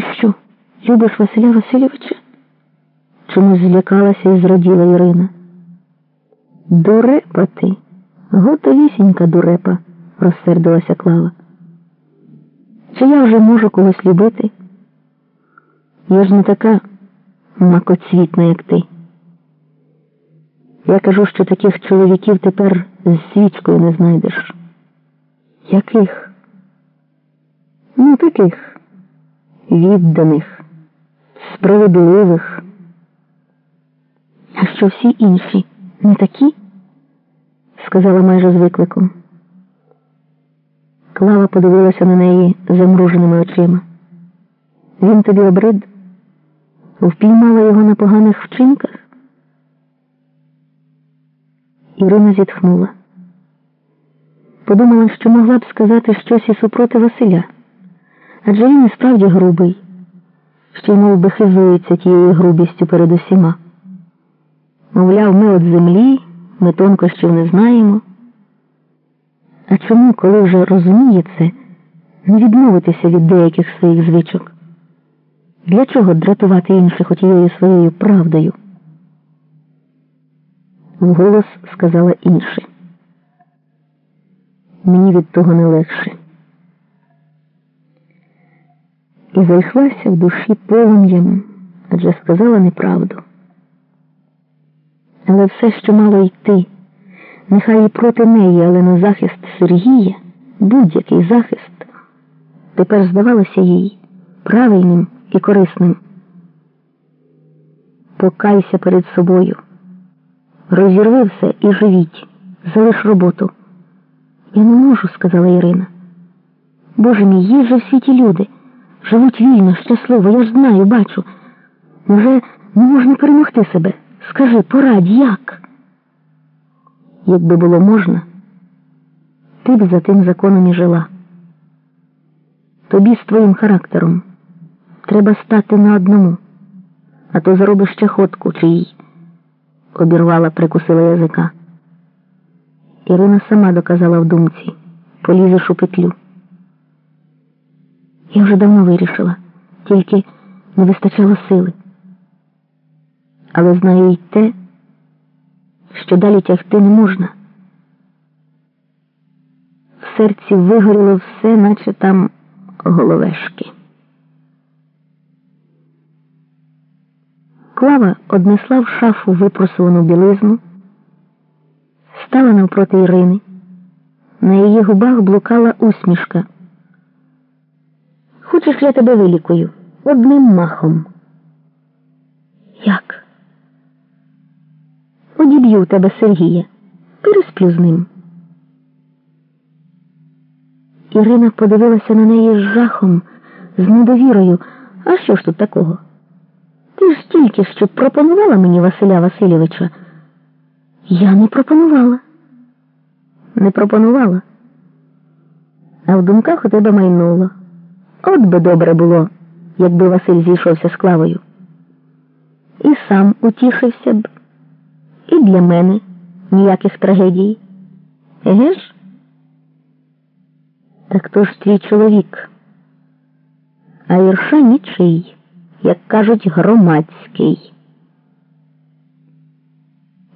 Ти що, любиш Василя Васильовича? Чомусь злякалася і зраділа Ірина. Дурепа ти, готовісінька дурепа, розсердилася Клава. Чи я вже можу когось любити? Я ж не така макоцвітна, як ти. Я кажу, що таких чоловіків тепер з свічкою не знайдеш. Яких? Ну, таких відданих, справедливих. А що всі інші не такі? сказала майже з викликом. Клава подивилася на неї замруженими очима. Він тобі обрид, впіймала його на поганих вчинках. Ірина зітхнула. Подумала, що могла б сказати щось і супроти Василя, адже він і справді грубий, ще й мов би хизується тією грубістю перед усіма. Мовляв, ми от землі, ми тонкощів не знаємо. А чому, коли вже розуміє це, не відмовитися від деяких своїх звичок? Для чого дратувати інших отією своєю правдою? Вголос сказала інше. Мені від того не легше. І зайшлася в душі полум'ям, адже сказала неправду. Але все, що мало йти, нехай і проти неї, але на захист Сергія, будь-який захист, тепер здавалося їй правильним і корисним. Покайся перед собою. Розірви все і живіть, залиш роботу. Я не можу, сказала Ірина. Боже мій, є же всі ті люди. Живуть вільно, щасливо, я ж знаю, бачу. Невже не можна перемогти себе? Скажи, порадь, як? Якби було можна, ти б за тим законом і жила. Тобі з твоїм характером треба стати на одному, а то заробиш чахотку чиїй обірвала, прикусила язика. Ірина сама доказала в думці полізеш у петлю. Я вже давно вирішила, тільки не вистачало сили. Але знаю й те, що далі тягти не можна. В серці вигоріло все, наче там головешки. Клава однесла в шафу випросувану білизну, стала навпроти Ірини. На її губах блукала усмішка. Хочеш, я тебе вилікую одним махом. Як? Одіб'ю тебе Сергія, пересплю з ним. Ірина подивилася на неї з жахом, з недовірою. А що ж тут такого? Ти ж тільки що пропонувала мені Василя Васильовича. Я не пропонувала. Не пропонувала. А в думках у тебе майнуло. От би добре було, якби Василь зійшовся з клавою. І сам утішився б. І для мене ніяких трагедій. Еге ж? Так то ж твій чоловік. А Ірша нічий як кажуть, громадський.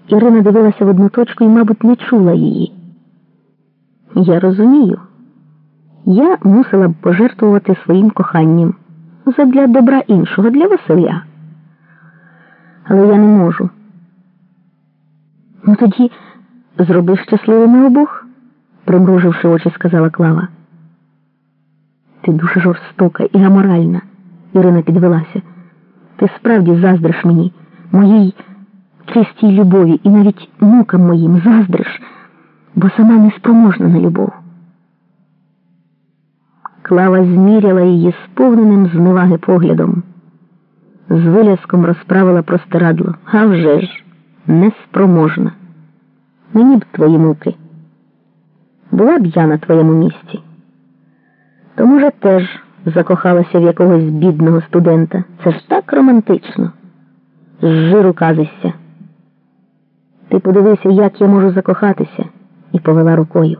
Ірина дивилася в одну точку і, мабуть, не чула її. Я розумію, я мусила б пожертвувати своїм коханням задля добра іншого, для Василя. Але я не можу. Ну тоді зроби щасливими обох, примруживши очі, сказала Клава. Ти дуже жорстока і аморальна. Ірина підвелася. Ти справді заздриш мені, моїй чистій любові і навіть мукам моїм заздриш, бо сама неспроможна на любов. Клава зміряла її сповненим зневаги поглядом. З виляском розправила простирадло. А вже ж, неспроможна. Мені б твої муки. Була б я на твоєму місці. То, може, теж закохалася в якогось бідного студента. Це ж так романтично. З жиру казишся. Ти подивився, як я можу закохатися, і повела рукою.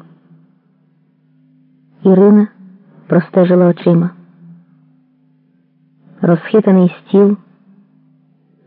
Ірина простежила очима. розхитаний стіл.